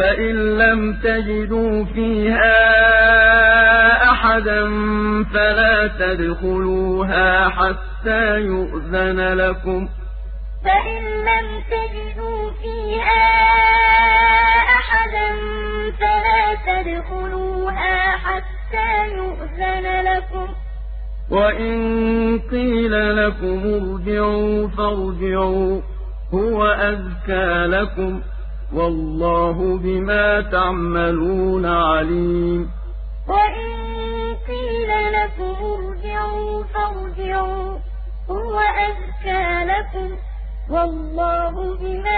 فإن لم تجدوا فيها أحدا فلا تدخلوها حتى يؤذن لكم فإن لم تجدوا فيها أحدا فلا تدخلوها حتى يؤذن لكم وإن قيل لكم ارجعوا فارجعوا هو أزكى لكم والله بما تعملون عليم. وإن قيل لكم ارجعوا فارجعوا هو أزكى لكم والله بما